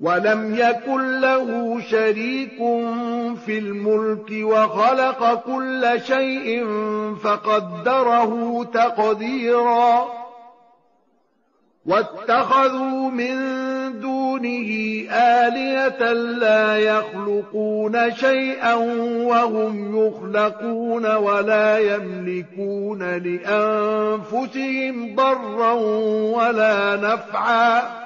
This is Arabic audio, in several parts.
ولم يكن له شريك في الملك وخلق كل شيء فقدره تقديرا. واتخذوا من دونه آلية لا يخلقون شيئا وهم يخلقون ولا يملكون لأنفسهم ضرا ولا نفعا.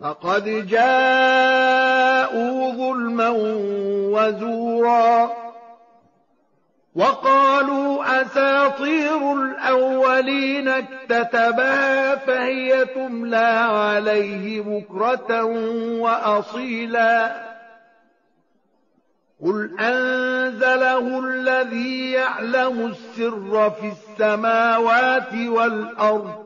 فقد جاءوا ظلما وزورا وقالوا أساطير الأولين اكتتبها فهي تملى عليه بكرة وأصيلا قل أنزله الذي يعلم السر في السماوات والأرض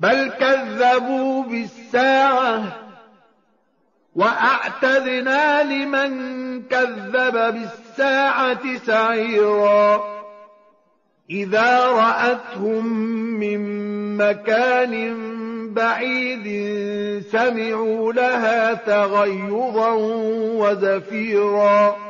بل كذبوا بالساعة وأعتدنا لمن كذب بالساعة سعيرا. إذا رأتهم من مكان بعيد سمعوا لها تغيظا وزفيرا.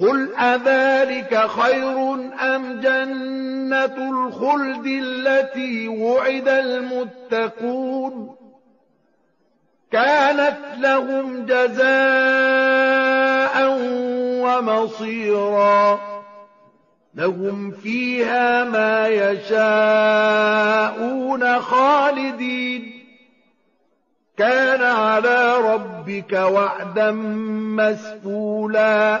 قل أذلك خير أم جنة الخلد التي وعد المتقون كانت لهم جزاء ومصيرا لهم فيها ما يشاءون خالدين كان على ربك وعدا مسفولا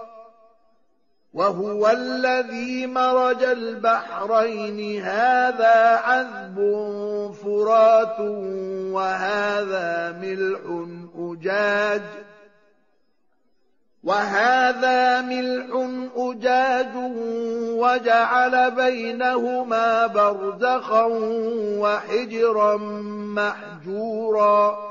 وهو الذي مرج البحرين. هذا عذب فرات وهذا ملح أجاج. وهذا ملح أجاج وجعل بينهما برزخا وحجرا محجورا.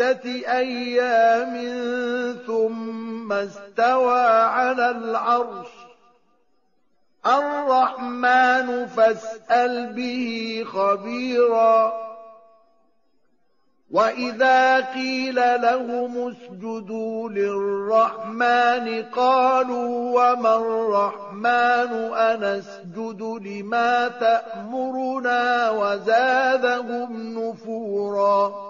ستة أيام ثم استوى على العرش. الرحمن فاسأل به خبيراً. وَإِذَا قِيلَ لَهُمُ اسْجُدُوا لِلرَّحْمَنِ قَالُوا وَمَا الرَّحْمَنُ أَنَسْجُدُ لِمَا تَأْمُرُنَا وَزَادَهُمْ نُفُورًا.